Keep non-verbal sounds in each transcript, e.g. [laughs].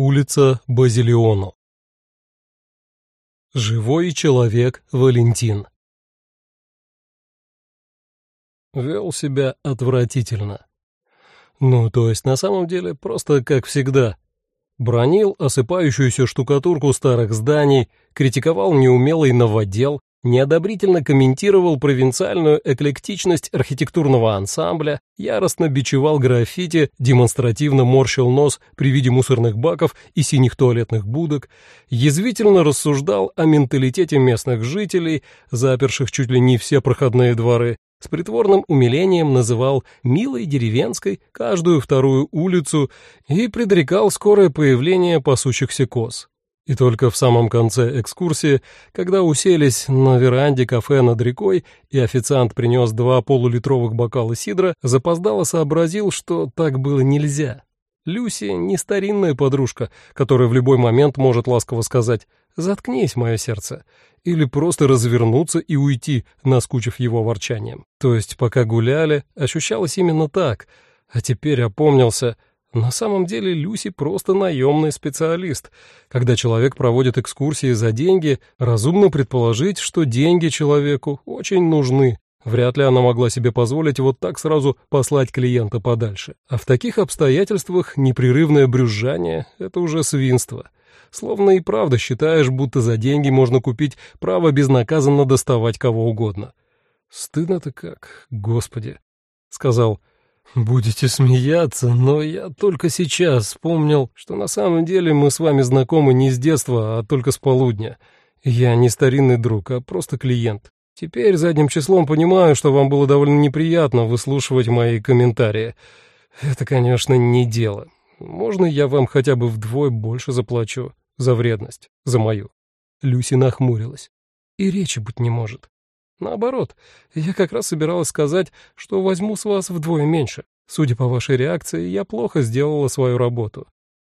Улица Базилиону. Живой человек Валентин. Вел себя отвратительно. Ну, то есть на самом деле просто как всегда. Бронил осыпающуюся штукатурку старых зданий, критиковал неумелый новодел, неодобрительно комментировал провинциальную эклектичность архитектурного ансамбля, яростно бичевал граффити, демонстративно морщил нос при виде мусорных баков и синих туалетных будок, язвительно рассуждал о менталитете местных жителей, заперших чуть ли не все проходные дворы, с притворным умилением называл «милой деревенской» каждую вторую улицу и предрекал скорое появление пасущихся коз. И только в самом конце экскурсии, когда уселись на веранде кафе над рекой, и официант принес два полулитровых бокала сидра, запоздало сообразил, что так было нельзя. Люси не старинная подружка, которая в любой момент может ласково сказать «Заткнись, мое сердце», или просто развернуться и уйти, наскучив его ворчанием. То есть, пока гуляли, ощущалось именно так, а теперь опомнился — на самом деле Люси просто наемный специалист. Когда человек проводит экскурсии за деньги, разумно предположить, что деньги человеку очень нужны. Вряд ли она могла себе позволить вот так сразу послать клиента подальше. А в таких обстоятельствах непрерывное брюзжание — это уже свинство. Словно и правда считаешь, будто за деньги можно купить право безнаказанно доставать кого угодно. «Стыдно-то как, господи», — сказал «Будете смеяться, но я только сейчас вспомнил, что на самом деле мы с вами знакомы не с детства, а только с полудня. Я не старинный друг, а просто клиент. Теперь задним числом понимаю, что вам было довольно неприятно выслушивать мои комментарии. Это, конечно, не дело. Можно я вам хотя бы вдвое больше заплачу за вредность, за мою?» Люси нахмурилась. «И речи быть не может. Наоборот, я как раз собиралась сказать, что возьму с вас вдвое меньше. Судя по вашей реакции, я плохо сделала свою работу.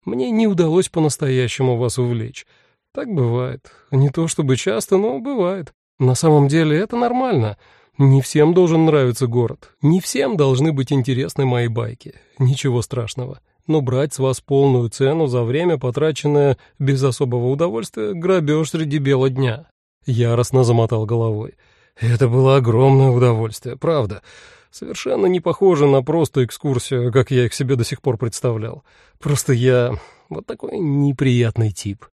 Мне не удалось по-настоящему вас увлечь. Так бывает. Не то чтобы часто, но бывает. На самом деле это нормально. Не всем должен нравиться город. Не всем должны быть интересны мои байки. Ничего страшного. Но брать с вас полную цену за время, потраченное без особого удовольствия, грабеж среди бела дня. Яростно замотал головой. Это было огромное удовольствие, правда. Совершенно не похоже на просто экскурсию, как я их себе до сих пор представлял. Просто я вот такой неприятный тип.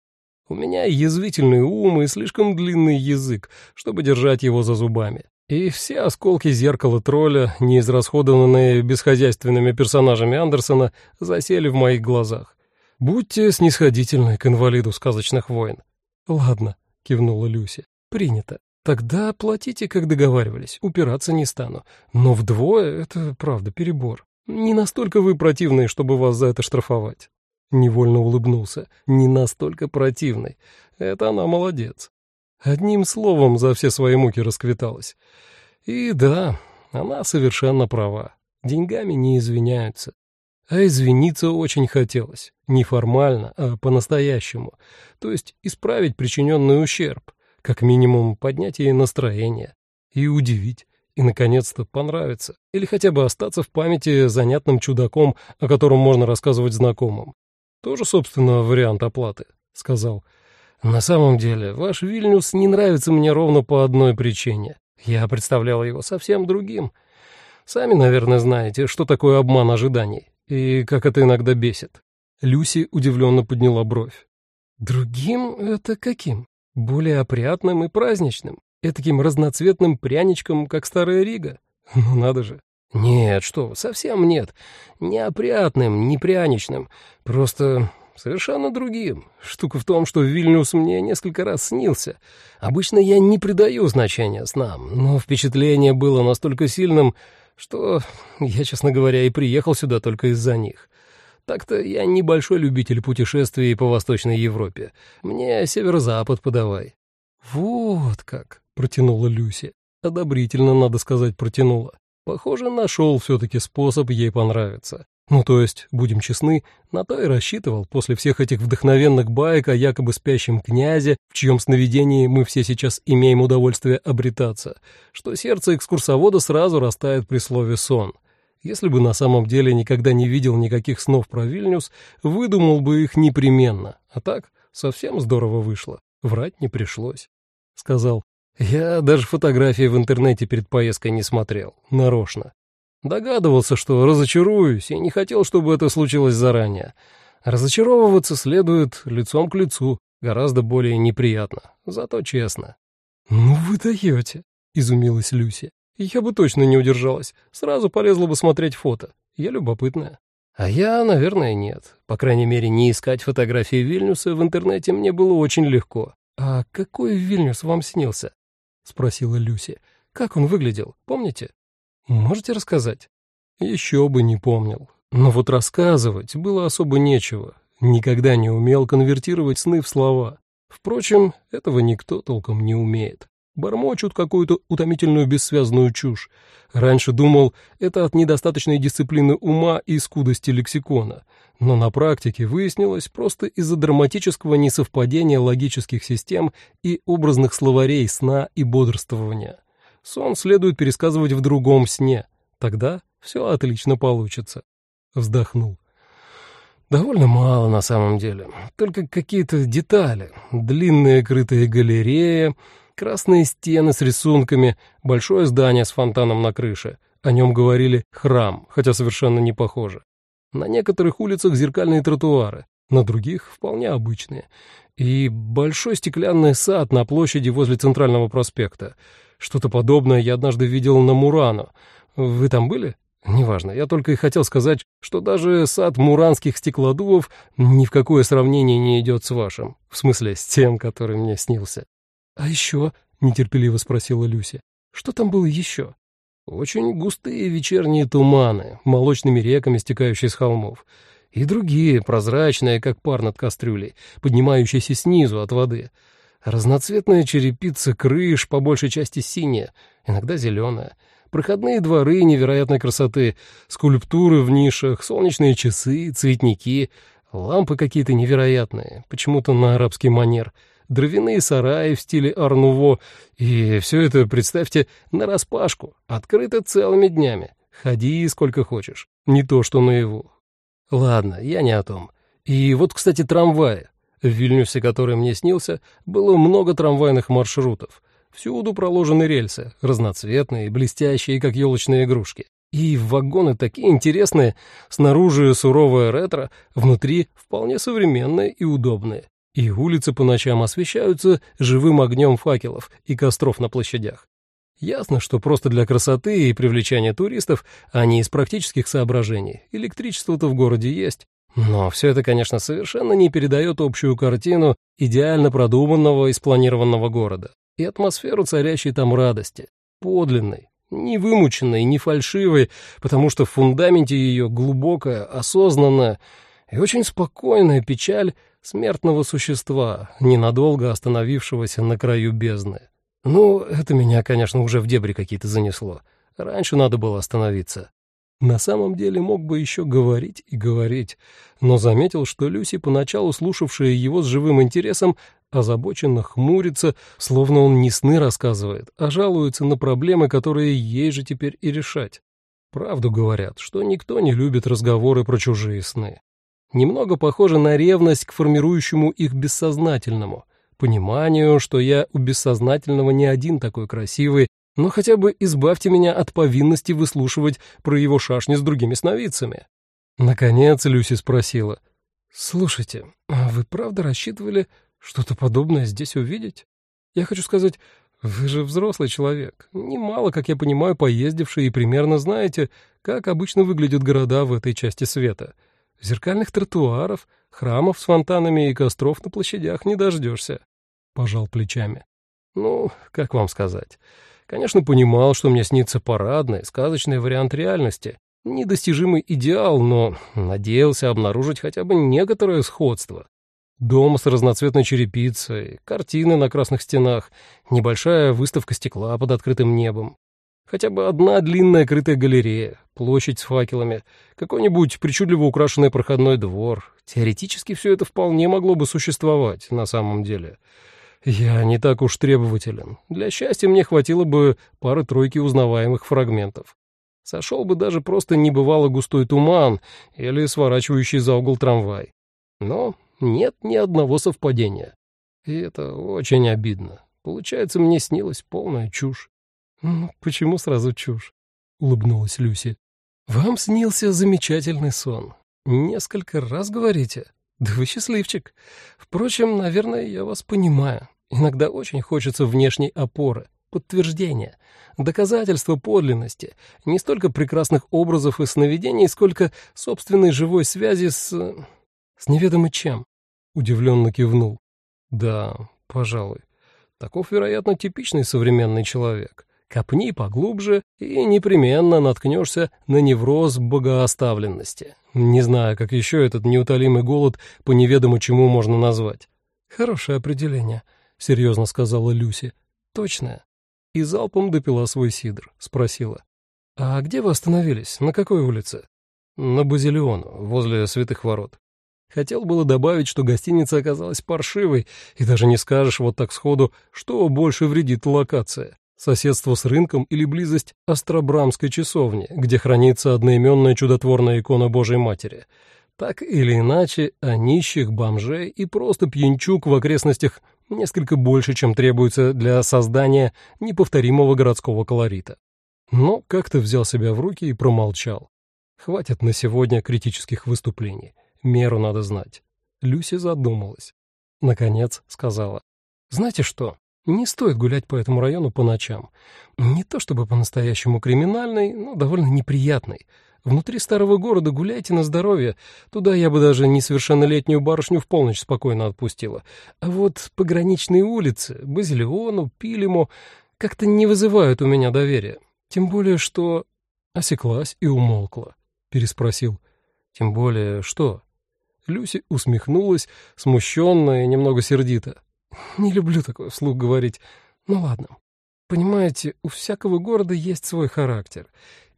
У меня язвительный ум и слишком длинный язык, чтобы держать его за зубами. И все осколки зеркала тролля, неизрасходованные бесхозяйственными персонажами Андерсона, засели в моих глазах. Будьте снисходительны к инвалиду сказочных войн. Ладно, кивнула Люси. Принято. Тогда платите, как договаривались, упираться не стану. Но вдвое — это, правда, перебор. Не настолько вы противные, чтобы вас за это штрафовать. Невольно улыбнулся. Не настолько противный. Это она молодец. Одним словом за все свои муки расквиталась. И да, она совершенно права. Деньгами не извиняются. А извиниться очень хотелось. Не формально, а по-настоящему. То есть исправить причиненный ущерб как минимум поднять ей настроение и удивить, и, наконец-то, понравиться, или хотя бы остаться в памяти занятным чудаком, о котором можно рассказывать знакомым. Тоже, собственно, вариант оплаты, — сказал. На самом деле, ваш Вильнюс не нравится мне ровно по одной причине. Я представлял его совсем другим. Сами, наверное, знаете, что такое обман ожиданий, и как это иногда бесит. Люси удивленно подняла бровь. «Другим — это каким?» Более опрятным и праздничным, таким разноцветным пряничком, как старая Рига. [laughs] Ну надо же. Нет, что, совсем нет. Не опрятным, не пряничным, просто совершенно другим. Штука в том, что Вильнюс мне несколько раз снился. Обычно я не придаю значения снам, но впечатление было настолько сильным, что я, честно говоря, и приехал сюда только из-за них. Так-то я небольшой любитель путешествий по Восточной Европе. Мне северо-запад подавай». «Вот как», — протянула Люси. Одобрительно, надо сказать, протянула. Похоже, нашел все-таки способ ей понравиться. Ну, то есть, будем честны, на то и рассчитывал после всех этих вдохновенных баек о якобы спящем князе, в чьем сновидении мы все сейчас имеем удовольствие обретаться, что сердце экскурсовода сразу растает при слове «сон». Если бы на самом деле никогда не видел никаких снов про Вильнюс, выдумал бы их непременно. А так совсем здорово вышло. Врать не пришлось. Сказал, я даже фотографии в интернете перед поездкой не смотрел. Нарочно. Догадывался, что разочаруюсь, и не хотел, чтобы это случилось заранее. Разочаровываться следует лицом к лицу, гораздо более неприятно, зато честно. «Ну вы даете», — изумилась Люси. «Я бы точно не удержалась, сразу полезла бы смотреть фото. Я любопытная». А я, наверное, нет. По крайней мере, не искать фотографии Вильнюса в интернете мне было очень легко. «А какой Вильнюс вам снился?» — спросила Люси. «Как он выглядел, помните?» Можете рассказать? Еще бы не помнил. Но вот рассказывать было особо нечего. Никогда не умел конвертировать сны в слова. Впрочем, этого никто толком не умеет. Бормочут какую-то утомительную бессвязную чушь. Раньше думал, это от недостаточной дисциплины ума и скудости лексикона. Но на практике выяснилось просто из-за драматического несовпадения логических систем и образных словарей сна и бодрствования. Сон следует пересказывать в другом сне. Тогда все отлично получится. Вздохнул. Довольно мало на самом деле. Только какие-то детали. Длинная крытая галерея, красные стены с рисунками, большое здание с фонтаном на крыше. О нем говорили «храм», хотя совершенно не похоже. На некоторых улицах зеркальные тротуары, на других вполне обычные. И большой стеклянный сад на площади возле Центрального проспекта. Что-то подобное я однажды видел на Мурано. Вы там были? Неважно, я только и хотел сказать, что даже сад муранских стеклодувов ни в какое сравнение не идет с вашим. В смысле, с тем, который мне снился. — А еще? — нетерпеливо спросила Люся. — Что там было еще? Очень густые вечерние туманы, молочными реками, стекающие с холмов. И другие, прозрачные, как пар над кастрюлей, поднимающиеся снизу от воды — Разноцветная черепица крыш, по большей части синяя, иногда зеленая. Проходные дворы невероятной красоты, скульптуры в нишах, солнечные часы, цветники, лампы какие-то невероятные, почему-то на арабский манер, дровяные сараи в стиле Арнуво, и все это, представьте, нараспашку, открыто целыми днями. Ходи сколько хочешь, не то что наяву. Ладно, я не о том. И вот, кстати, трамваи. В Вильнюсе, который мне снился, было много трамвайных маршрутов. Всюду проложены рельсы, разноцветные, блестящие, как елочные игрушки. И вагоны такие интересные, снаружи суровое ретро, внутри вполне современные и удобные. И улицы по ночам освещаются живым огнем факелов и костров на площадях. Ясно, что просто для красоты и привлечения туристов, а не из практических соображений. Электричество-то в городе есть, но все это, конечно, совершенно не передает общую картину идеально продуманного и спланированного города и атмосферу царящей там радости, подлинной, не вымученной, не фальшивой, потому что в фундаменте ее глубокая, осознанная и очень спокойная печаль смертного существа, ненадолго остановившегося на краю бездны. Ну, это меня, конечно, уже в дебри какие-то занесло. Раньше надо было остановиться. На самом деле мог бы еще говорить и говорить, но заметил, что Люси, поначалу слушавшая его с живым интересом, озабоченно хмурится, словно он не сны рассказывает, а жалуется на проблемы, которые ей же теперь и решать. Правду говорят, что никто не любит разговоры про чужие сны. Немного похоже на ревность к формирующему их бессознательному, пониманию, что я у бессознательного не один такой красивый, но хотя бы избавьте меня от повинности выслушивать про его шашни с другими сновидцами. Наконец Люси спросила. «Слушайте, а вы правда рассчитывали что-то подобное здесь увидеть? Я хочу сказать, вы же взрослый человек, немало, как я понимаю, поездивший и примерно знаете, как обычно выглядят города в этой части света. Зеркальных тротуаров, храмов с фонтанами и костров на площадях не дождешься». Пожал плечами. «Ну, как вам сказать?» Конечно, понимал, что мне снится парадный, сказочный вариант реальности, недостижимый идеал, но надеялся обнаружить хотя бы некоторое сходство. Дом с разноцветной черепицей, картины на красных стенах, небольшая выставка стекла под открытым небом. Хотя бы одна длинная крытая галерея, площадь с факелами, какой-нибудь причудливо украшенный проходной двор. Теоретически все это вполне могло бы существовать на самом деле. Я не так уж требователен. Для счастья мне хватило бы пары-тройки узнаваемых фрагментов. Сошел бы даже просто небывало густой туман или сворачивающий за угол трамвай. Но нет ни одного совпадения. И это очень обидно. Получается, мне снилась полная чушь. «Ну, почему сразу чушь?» — улыбнулась Люси. «Вам снился замечательный сон. Несколько раз говорите. Да вы счастливчик. Впрочем, наверное, я вас понимаю. Иногда очень хочется внешней опоры, подтверждения, доказательства подлинности, не столько прекрасных образов и сновидений, сколько собственной живой связи с... с неведомо чем. Удивленно кивнул. Да, пожалуй. Таков, вероятно, типичный современный человек. Копни поглубже и непременно наткнешься на невроз богооставленности. Не знаю, как еще этот неутолимый голод по неведомо чему можно назвать. Хорошее определение, — серьезно сказала Люси. Точное. И залпом допила свой сидр. Спросила. «А где вы остановились? На какой улице?» «На Базилиону, возле Святых Ворот». Хотел было добавить, что гостиница оказалась паршивой, и даже не скажешь вот так сходу, что больше вредит локация. Соседство с рынком или близость Остробрамской часовни, где хранится одноименная чудотворная икона Божьей Матери. Так или иначе, о нищих, бомжей и просто пьянчук в окрестностях несколько больше, чем требуется для создания неповторимого городского колорита. Но как-то взял себя в руки и промолчал. Хватит на сегодня критических выступлений. Меру надо знать. Люси задумалась. Наконец сказала. «Знаете что? Не стоит гулять по этому району по ночам. Не то чтобы по-настоящему криминальный, но довольно неприятный. Внутри старого города гуляйте на здоровье. Туда я бы даже несовершеннолетнюю барышню в полночь спокойно отпустила. А вот пограничные улицы, Базилиону, Пилему, как-то не вызывают у меня доверия. Тем более, что... Осеклась и умолкла. Переспросил. Тем более, что... Люси усмехнулась, смущенно и немного сердито. Не люблю такое вслух говорить. Ну ладно. Понимаете, у всякого города есть свой характер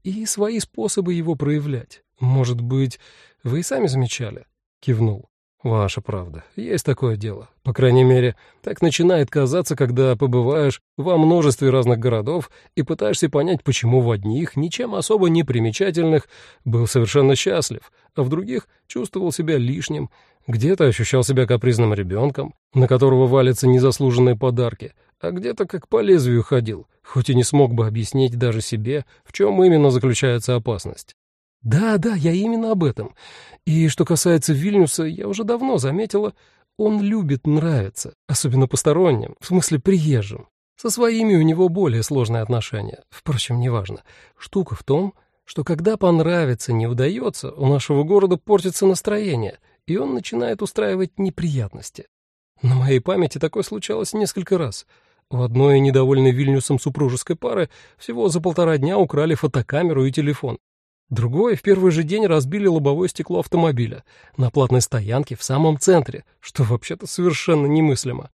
и свои способы его проявлять. Может быть, вы и сами замечали?» Кивнул. «Ваша правда. Есть такое дело. По крайней мере, так начинает казаться, когда побываешь во множестве разных городов и пытаешься понять, почему в одних, ничем особо не примечательных, был совершенно счастлив, а в других чувствовал себя лишним, где-то ощущал себя капризным ребенком, на которого валятся незаслуженные подарки, а где-то как по лезвию ходил, хоть и не смог бы объяснить даже себе, в чем именно заключается опасность. Да, да, я именно об этом. И что касается Вильнюса, я уже давно заметила, он любит нравиться, особенно посторонним, в смысле приезжим. Со своими у него более сложные отношения. Впрочем, неважно. Штука в том, что когда понравится не удается, у нашего города портится настроение — и он начинает устраивать неприятности. На моей памяти такое случалось несколько раз. У одной недовольной Вильнюсом супружеской пары всего за полтора дня украли фотокамеру и телефон. Другой в первый же день разбили лобовое стекло автомобиля на платной стоянке в самом центре, что вообще-то совершенно немыслимо.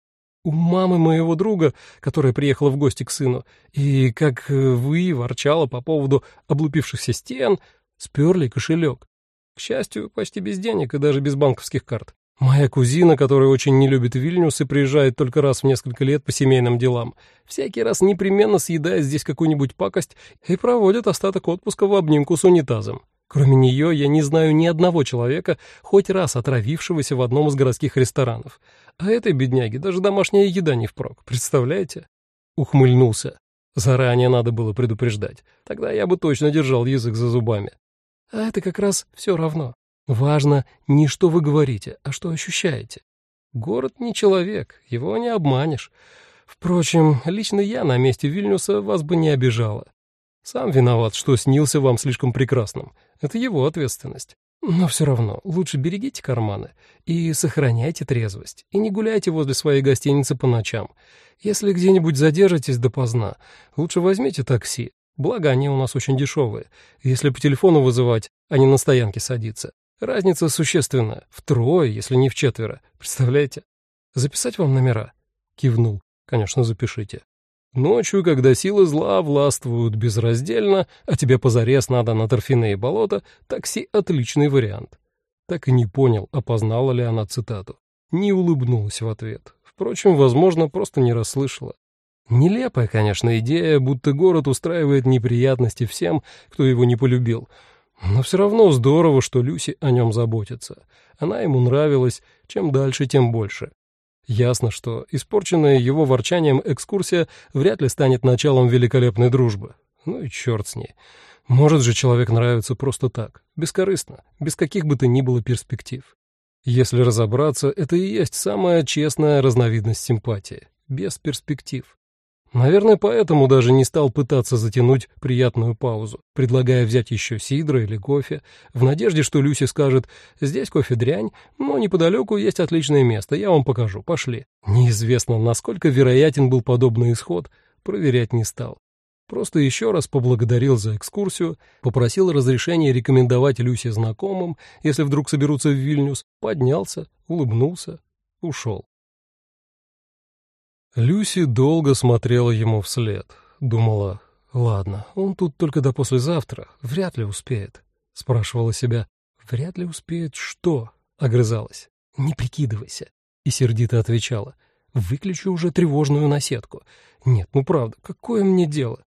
У мамы моего друга, которая приехала в гости к сыну, и, как вы, ворчала по поводу облупившихся стен, сперли кошелек. К счастью, почти без денег и даже без банковских карт. Моя кузина, которая очень не любит Вильнюс и приезжает только раз в несколько лет по семейным делам, всякий раз непременно съедает здесь какую-нибудь пакость и проводит остаток отпуска в обнимку с унитазом. Кроме нее, я не знаю ни одного человека, хоть раз отравившегося в одном из городских ресторанов. А этой бедняге даже домашняя еда не впрок, представляете? Ухмыльнулся. Заранее надо было предупреждать. Тогда я бы точно держал язык за зубами. А это как раз все равно. Важно не что вы говорите, а что ощущаете. Город не человек, его не обманешь. Впрочем, лично я на месте Вильнюса вас бы не обижала. Сам виноват, что снился вам слишком прекрасным. Это его ответственность. Но все равно лучше берегите карманы и сохраняйте трезвость, и не гуляйте возле своей гостиницы по ночам. Если где-нибудь задержитесь допоздна, лучше возьмите такси, Благо, они у нас очень дешевые. Если по телефону вызывать, а не на стоянке садиться. Разница существенная. Втрое, если не в четверо. Представляете? Записать вам номера? Кивнул. Конечно, запишите. Ночью, когда силы зла властвуют безраздельно, а тебе позарез надо на торфяные болота, такси — отличный вариант. Так и не понял, опознала ли она цитату. Не улыбнулась в ответ. Впрочем, возможно, просто не расслышала. Нелепая, конечно, идея, будто город устраивает неприятности всем, кто его не полюбил. Но все равно здорово, что Люси о нем заботится. Она ему нравилась, чем дальше, тем больше. Ясно, что испорченная его ворчанием экскурсия вряд ли станет началом великолепной дружбы. Ну и черт с ней. Может же человек нравится просто так, бескорыстно, без каких бы то ни было перспектив. Если разобраться, это и есть самая честная разновидность симпатии, без перспектив. Наверное, поэтому даже не стал пытаться затянуть приятную паузу, предлагая взять еще сидра или кофе, в надежде, что Люси скажет «Здесь кофе дрянь, но неподалеку есть отличное место, я вам покажу, пошли». Неизвестно, насколько вероятен был подобный исход, проверять не стал. Просто еще раз поблагодарил за экскурсию, попросил разрешения рекомендовать Люси знакомым, если вдруг соберутся в Вильнюс, поднялся, улыбнулся, ушел. Люси долго смотрела ему вслед. Думала, ладно, он тут только до послезавтра, вряд ли успеет. Спрашивала себя, вряд ли успеет что? Огрызалась. Не прикидывайся. И сердито отвечала, выключи уже тревожную наседку. Нет, ну правда, какое мне дело?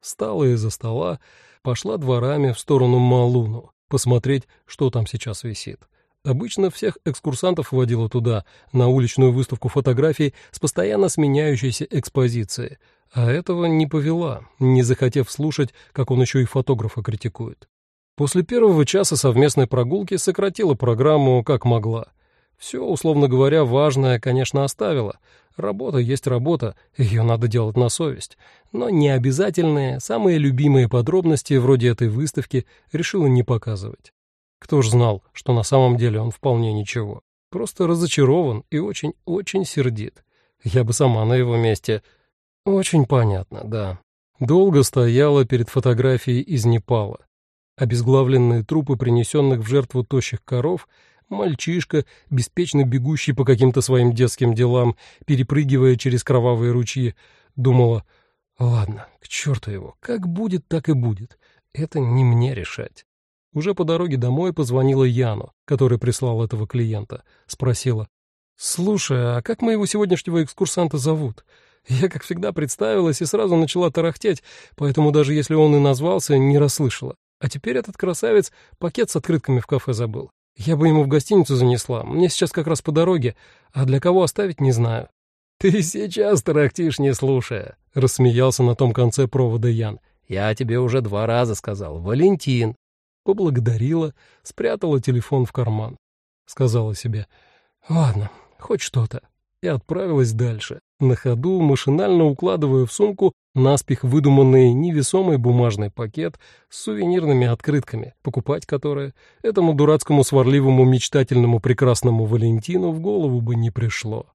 Встала из-за стола, пошла дворами в сторону Малуну, посмотреть, что там сейчас висит. Обычно всех экскурсантов водила туда, на уличную выставку фотографий с постоянно сменяющейся экспозицией, а этого не повела, не захотев слушать, как он еще и фотографа критикует. После первого часа совместной прогулки сократила программу как могла. Все, условно говоря, важное, конечно, оставила. Работа есть работа, ее надо делать на совесть. Но необязательные, самые любимые подробности вроде этой выставки решила не показывать. Кто ж знал, что на самом деле он вполне ничего. Просто разочарован и очень-очень сердит. Я бы сама на его месте... Очень понятно, да. Долго стояла перед фотографией из Непала. Обезглавленные трупы принесенных в жертву тощих коров, мальчишка, беспечно бегущий по каким-то своим детским делам, перепрыгивая через кровавые ручьи, думала, ладно, к черту его, как будет, так и будет, это не мне решать. Уже по дороге домой позвонила Яну, который прислал этого клиента. Спросила. «Слушай, а как моего сегодняшнего экскурсанта зовут?» Я, как всегда, представилась и сразу начала тарахтеть, поэтому даже если он и назвался, не расслышала. А теперь этот красавец пакет с открытками в кафе забыл. Я бы ему в гостиницу занесла, мне сейчас как раз по дороге, а для кого оставить не знаю. «Ты сейчас тарахтишь, не слушая», — рассмеялся на том конце провода Ян. «Я тебе уже два раза сказал. Валентин поблагодарила, спрятала телефон в карман. Сказала себе, ладно, хоть что-то, и отправилась дальше, на ходу, машинально укладывая в сумку наспех выдуманный невесомый бумажный пакет с сувенирными открытками, покупать которые этому дурацкому сварливому мечтательному прекрасному Валентину в голову бы не пришло.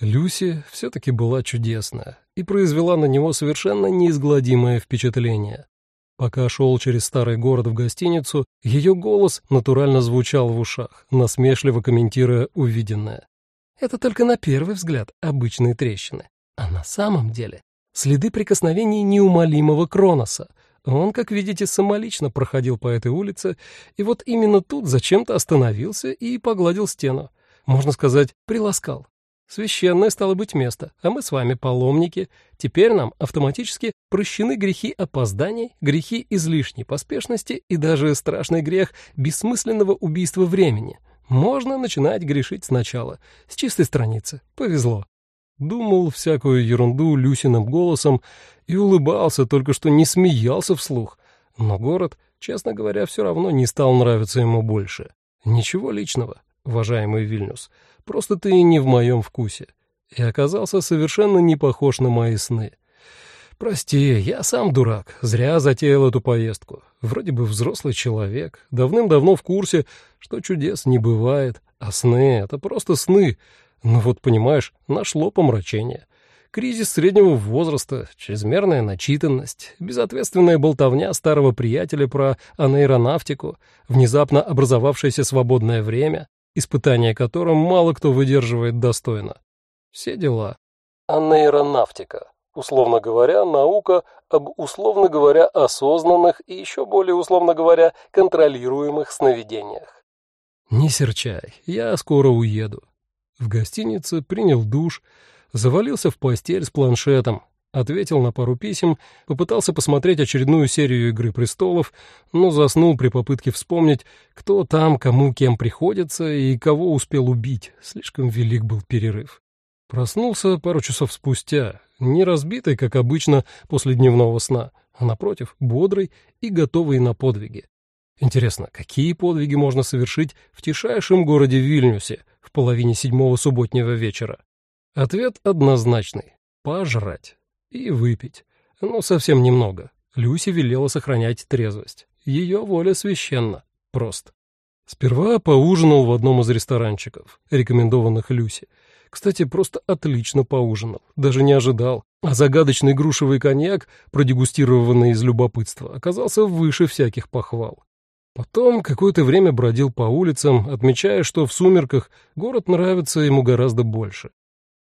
Люси все-таки была чудесная и произвела на него совершенно неизгладимое впечатление. Пока шел через старый город в гостиницу, ее голос натурально звучал в ушах, насмешливо комментируя увиденное. Это только на первый взгляд обычные трещины. А на самом деле следы прикосновений неумолимого Кроноса. Он, как видите, самолично проходил по этой улице, и вот именно тут зачем-то остановился и погладил стену. Можно сказать, приласкал. Священное стало быть место, а мы с вами паломники. Теперь нам автоматически прощены грехи опозданий, грехи излишней поспешности и даже страшный грех бессмысленного убийства времени. Можно начинать грешить сначала, с чистой страницы. Повезло. Думал всякую ерунду Люсиным голосом и улыбался, только что не смеялся вслух. Но город, честно говоря, все равно не стал нравиться ему больше. Ничего личного, уважаемый Вильнюс. Просто ты не в моем вкусе. И оказался совершенно не похож на мои сны. Прости, я сам дурак, зря затеял эту поездку. Вроде бы взрослый человек, давным-давно в курсе, что чудес не бывает, а сны — это просто сны. Ну вот, понимаешь, нашло помрачение. Кризис среднего возраста, чрезмерная начитанность, безответственная болтовня старого приятеля про аэронавтику, внезапно образовавшееся свободное время, испытания которым мало кто выдерживает достойно. Все дела. Анейронавтика. Условно говоря, наука об, условно говоря, осознанных и еще более, условно говоря, контролируемых сновидениях. Не серчай, я скоро уеду. В гостинице принял душ, Завалился в постель с планшетом, ответил на пару писем, попытался посмотреть очередную серию «Игры престолов», но заснул при попытке вспомнить, кто там, кому кем приходится и кого успел убить. Слишком велик был перерыв. Проснулся пару часов спустя, не разбитый, как обычно, после дневного сна, а, напротив, бодрый и готовый на подвиги. Интересно, какие подвиги можно совершить в тишайшем городе Вильнюсе в половине седьмого субботнего вечера? Ответ однозначный — пожрать и выпить. Но совсем немного. Люси велела сохранять трезвость. Ее воля священна. Прост. Сперва поужинал в одном из ресторанчиков, рекомендованных Люси. Кстати, просто отлично поужинал, даже не ожидал. А загадочный грушевый коньяк, продегустированный из любопытства, оказался выше всяких похвал. Потом какое-то время бродил по улицам, отмечая, что в сумерках город нравится ему гораздо больше.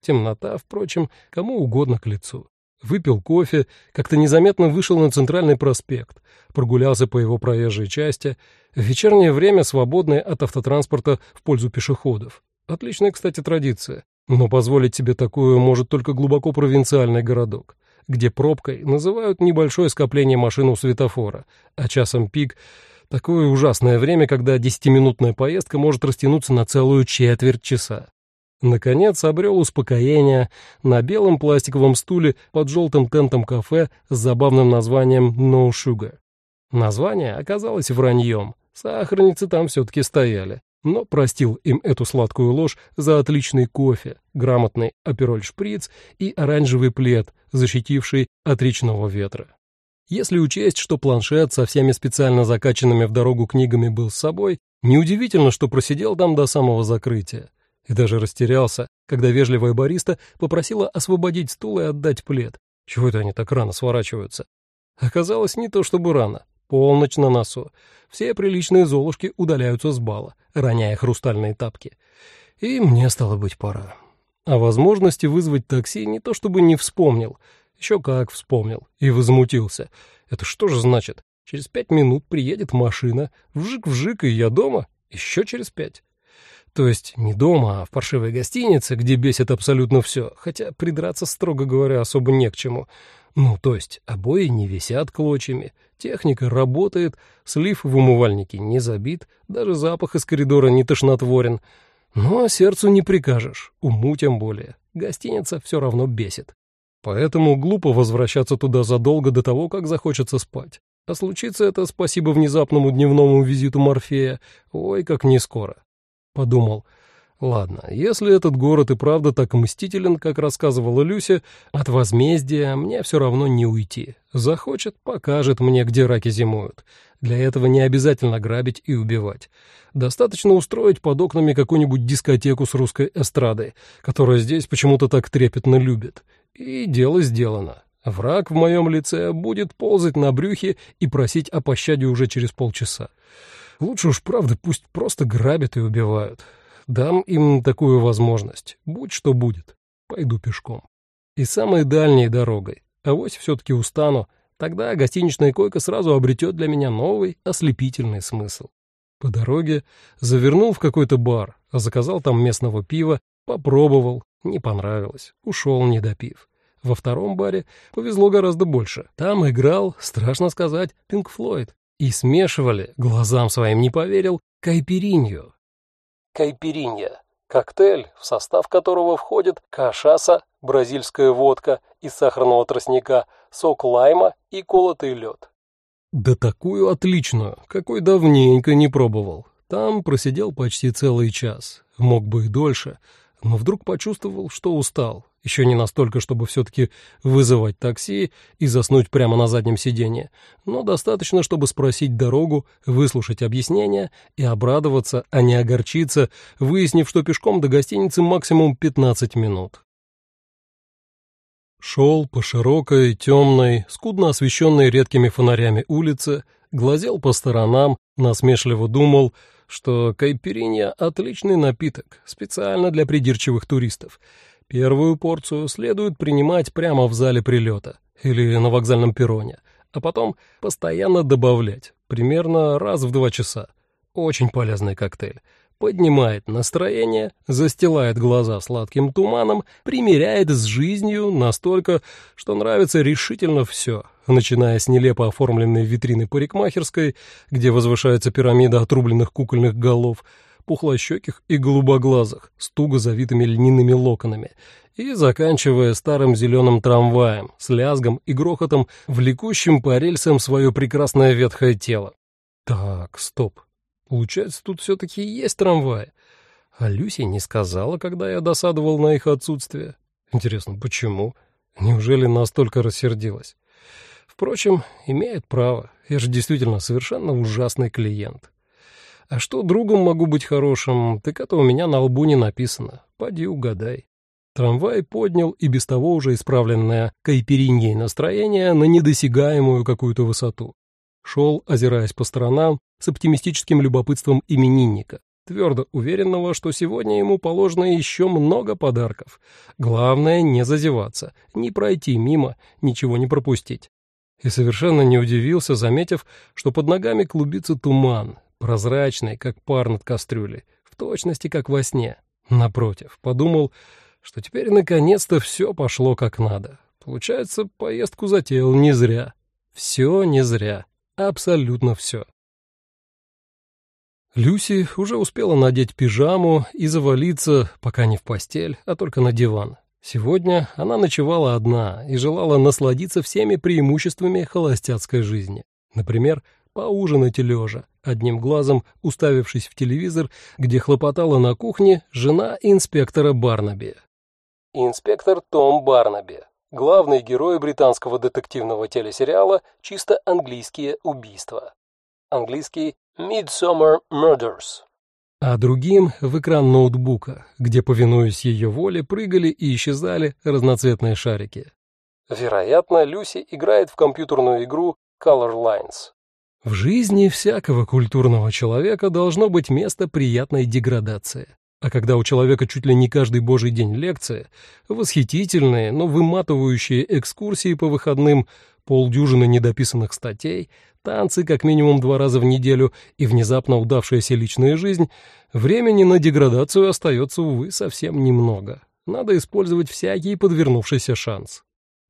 Темнота, впрочем, кому угодно к лицу. Выпил кофе, как-то незаметно вышел на центральный проспект, прогулялся по его проезжей части. В вечернее время свободное от автотранспорта в пользу пешеходов. Отличная, кстати, традиция. Но позволить себе такую может только глубоко провинциальный городок, где пробкой называют небольшое скопление машин у светофора, а часом пик — такое ужасное время, когда десятиминутная поездка может растянуться на целую четверть часа. Наконец обрел успокоение на белом пластиковом стуле под желтым тентом кафе с забавным названием «No Sugar». Название оказалось враньем, сахарницы там все-таки стояли, но простил им эту сладкую ложь за отличный кофе, грамотный апероль-шприц и оранжевый плед, защитивший от речного ветра. Если учесть, что планшет со всеми специально закачанными в дорогу книгами был с собой, неудивительно, что просидел там до самого закрытия и даже растерялся, когда вежливая бариста попросила освободить стул и отдать плед. Чего это они так рано сворачиваются? Оказалось, не то чтобы рано. Полночь на носу. Все приличные золушки удаляются с бала, роняя хрустальные тапки. И мне стало быть пора. О возможности вызвать такси не то чтобы не вспомнил, еще как вспомнил, и возмутился. Это что же значит? Через пять минут приедет машина, вжик-вжик, и я дома? Еще через пять. То есть не дома, а в паршивой гостинице, где бесит абсолютно все, хотя придраться, строго говоря, особо не к чему. Ну, то есть обои не висят клочьями, техника работает, слив в умывальнике не забит, даже запах из коридора не тошнотворен. Но сердцу не прикажешь, уму тем более. Гостиница все равно бесит. Поэтому глупо возвращаться туда задолго до того, как захочется спать. А случится это спасибо внезапному дневному визиту Морфея, ой, как не скоро. Подумал, ладно, если этот город и правда так мстителен, как рассказывала Люся, от возмездия мне все равно не уйти. Захочет, покажет мне, где раки зимуют. Для этого не обязательно грабить и убивать. Достаточно устроить под окнами какую-нибудь дискотеку с русской эстрадой, которая здесь почему-то так трепетно любит. И дело сделано. Враг в моем лице будет ползать на брюхе и просить о пощаде уже через полчаса. Лучше уж, правда, пусть просто грабят и убивают. Дам им такую возможность. Будь что будет. Пойду пешком. И самой дальней дорогой. А вось все-таки устану. Тогда гостиничная койка сразу обретет для меня новый, ослепительный смысл. По дороге завернул в какой-то бар, заказал там местного пива, попробовал, не понравилось, ушел, не допив. Во втором баре повезло гораздо больше. Там играл, страшно сказать, Пинк Флойд и смешивали, глазам своим не поверил, кайперинью. Кайперинья – коктейль, в состав которого входит кашаса, бразильская водка из сахарного тростника, сок лайма и колотый лед. Да такую отличную, какой давненько не пробовал. Там просидел почти целый час, мог бы и дольше, но вдруг почувствовал, что устал, еще не настолько, чтобы все-таки вызывать такси и заснуть прямо на заднем сиденье, но достаточно, чтобы спросить дорогу, выслушать объяснения и обрадоваться, а не огорчиться, выяснив, что пешком до гостиницы максимум 15 минут. Шел по широкой, темной, скудно освещенной редкими фонарями улице, глазел по сторонам, насмешливо думал, что кайперинья — отличный напиток, специально для придирчивых туристов — Первую порцию следует принимать прямо в зале прилета или на вокзальном перроне, а потом постоянно добавлять, примерно раз в два часа. Очень полезный коктейль. поднимает настроение, застилает глаза сладким туманом, примиряет с жизнью настолько, что нравится решительно все, начиная с нелепо оформленной витрины парикмахерской, где возвышается пирамида отрубленных кукольных голов, пухлощеких и голубоглазых, с туго завитыми льняными локонами, и заканчивая старым зеленым трамваем с лязгом и грохотом, влекущим по рельсам свое прекрасное ветхое тело. Так, стоп. Получается, тут все-таки есть трамвай. А Люси не сказала, когда я досадовал на их отсутствие. Интересно, почему? Неужели настолько рассердилась? Впрочем, имеет право. Я же действительно совершенно ужасный клиент. А что другом могу быть хорошим, так это у меня на лбу не написано. Поди угадай. Трамвай поднял и без того уже исправленное кайпериньей настроение на недосягаемую какую-то высоту. Шел, озираясь по сторонам, с оптимистическим любопытством именинника, твердо уверенного, что сегодня ему положено еще много подарков. Главное не зазеваться, не пройти мимо, ничего не пропустить. И совершенно не удивился, заметив, что под ногами клубится туман, прозрачный, как пар над кастрюлей, в точности, как во сне. Напротив, подумал, что теперь наконец-то все пошло как надо. Получается, поездку затеял не зря. Все не зря. Абсолютно все. Люси уже успела надеть пижаму и завалиться, пока не в постель, а только на диван. Сегодня она ночевала одна и желала насладиться всеми преимуществами холостяцкой жизни. Например, поужинать лежа, одним глазом уставившись в телевизор, где хлопотала на кухне жена инспектора Барнаби. Инспектор Том Барнаби, главный герой британского детективного телесериала «Чисто английские убийства». Английский «Midsummer Murders». А другим — в экран ноутбука, где, повинуясь ее воле, прыгали и исчезали разноцветные шарики. Вероятно, Люси играет в компьютерную игру Color Lines. В жизни всякого культурного человека должно быть место приятной деградации. А когда у человека чуть ли не каждый божий день лекция, восхитительные, но выматывающие экскурсии по выходным, полдюжины недописанных статей, танцы как минимум два раза в неделю и внезапно удавшаяся личная жизнь, времени на деградацию остается, увы, совсем немного. Надо использовать всякий подвернувшийся шанс.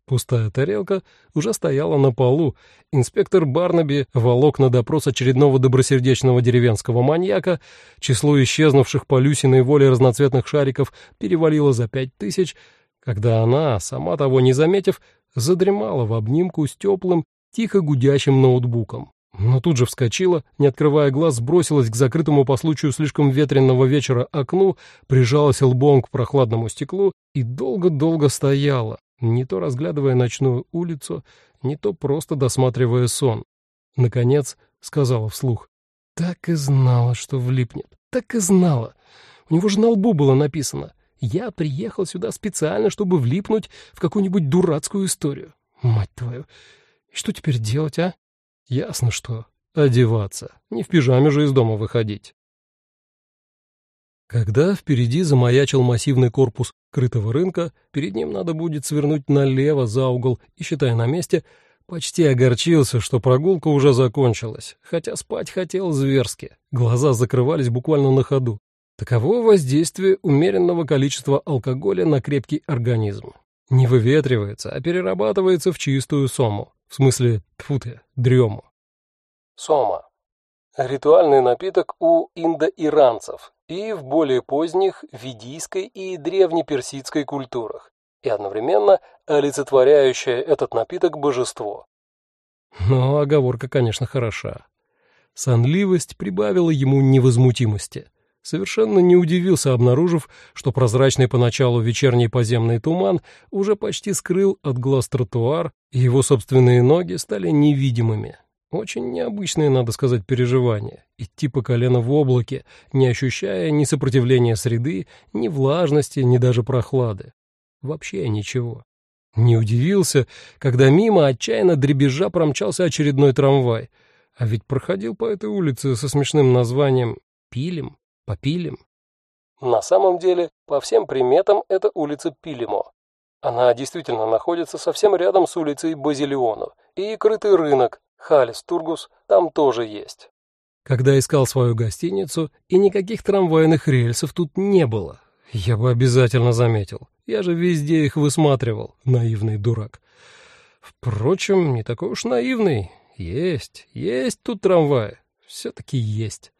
Пустая тарелка уже стояла на полу. Инспектор Барнаби волок на допрос очередного добросердечного деревенского маньяка. Число исчезнувших по Люсиной воле разноцветных шариков перевалило за пять тысяч, когда она, сама того не заметив, задремала в обнимку с теплым, тихо гудящим ноутбуком. Но тут же вскочила, не открывая глаз, бросилась к закрытому по случаю слишком ветренного вечера окну, прижалась лбом к прохладному стеклу и долго-долго стояла, не то разглядывая ночную улицу, не то просто досматривая сон. Наконец сказала вслух. «Так и знала, что влипнет. Так и знала. У него же на лбу было написано. Я приехал сюда специально, чтобы влипнуть в какую-нибудь дурацкую историю. Мать твою. И что теперь делать, а? Ясно что. Одеваться. Не в пижаме же из дома выходить. Когда впереди замаячил массивный корпус крытого рынка, перед ним надо будет свернуть налево за угол и, считая на месте, почти огорчился, что прогулка уже закончилась, хотя спать хотел зверски, глаза закрывались буквально на ходу. Таково воздействие умеренного количества алкоголя на крепкий организм. Не выветривается, а перерабатывается в чистую сому, в смысле, тьфу ты, дрему. Сома. Ритуальный напиток у индоиранцев, и в более поздних ведийской и древнеперсидской культурах, и одновременно олицетворяющее этот напиток божество. Но оговорка, конечно, хороша. Сонливость прибавила ему невозмутимости. Совершенно не удивился, обнаружив, что прозрачный поначалу вечерний поземный туман уже почти скрыл от глаз тротуар, и его собственные ноги стали невидимыми. Очень необычное, надо сказать, переживание. Идти по колено в облаке, не ощущая ни сопротивления среды, ни влажности, ни даже прохлады. Вообще ничего. Не удивился, когда мимо отчаянно дребезжа промчался очередной трамвай. А ведь проходил по этой улице со смешным названием «Пилим», «Попилим». На самом деле, по всем приметам, это улица Пилимо. Она действительно находится совсем рядом с улицей Базилиону, и крытый рынок, Халис Тургус там тоже есть. когда искал свою гостиницу, и никаких трамвайных рельсов тут не было. Я бы обязательно заметил. Я же везде их высматривал, наивный дурак. Впрочем, не такой уж наивный. Есть, есть тут трамваи. Все-таки есть.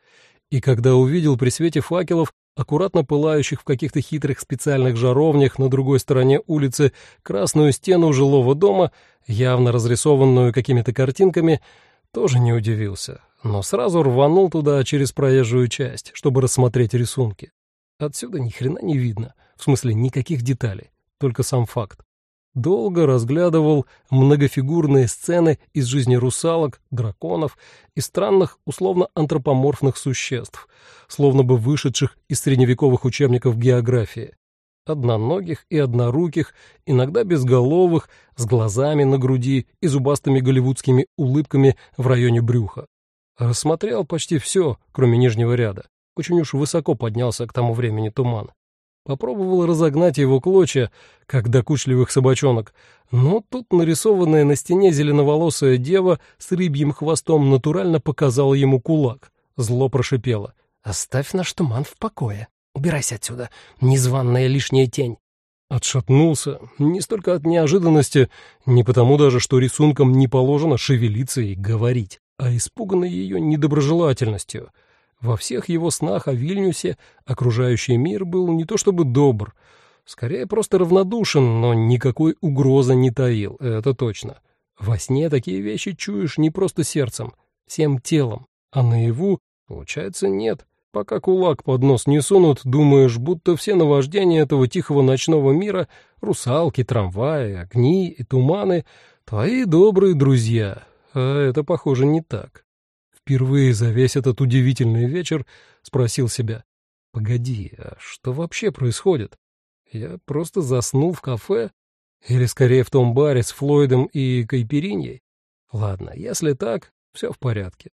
И когда увидел при свете факелов, аккуратно пылающих в каких-то хитрых специальных жаровнях на другой стороне улицы, красную стену жилого дома, явно разрисованную какими-то картинками, тоже не удивился но сразу рванул туда через проезжую часть, чтобы рассмотреть рисунки. Отсюда ни хрена не видно, в смысле никаких деталей, только сам факт. Долго разглядывал многофигурные сцены из жизни русалок, драконов и странных, условно-антропоморфных существ, словно бы вышедших из средневековых учебников географии. Одноногих и одноруких, иногда безголовых, с глазами на груди и зубастыми голливудскими улыбками в районе брюха. Рассмотрел почти все, кроме нижнего ряда. Очень уж высоко поднялся к тому времени туман. Попробовал разогнать его клочья, как докучливых собачонок, но тут нарисованная на стене зеленоволосая дева с рыбьим хвостом натурально показала ему кулак. Зло прошипело. «Оставь наш туман в покое. Убирайся отсюда, незваная лишняя тень». Отшатнулся, не столько от неожиданности, не потому даже, что рисункам не положено шевелиться и говорить а испуганный ее недоброжелательностью. Во всех его снах о Вильнюсе окружающий мир был не то чтобы добр, скорее просто равнодушен, но никакой угрозы не таил, это точно. Во сне такие вещи чуешь не просто сердцем, всем телом, а наяву, получается, нет. Пока кулак под нос не сунут, думаешь, будто все наваждения этого тихого ночного мира — русалки, трамваи, огни и туманы — твои добрые друзья, а это, похоже, не так. Впервые за весь этот удивительный вечер спросил себя, «Погоди, а что вообще происходит? Я просто заснул в кафе? Или скорее в том баре с Флойдом и Кайпериньей? Ладно, если так, все в порядке.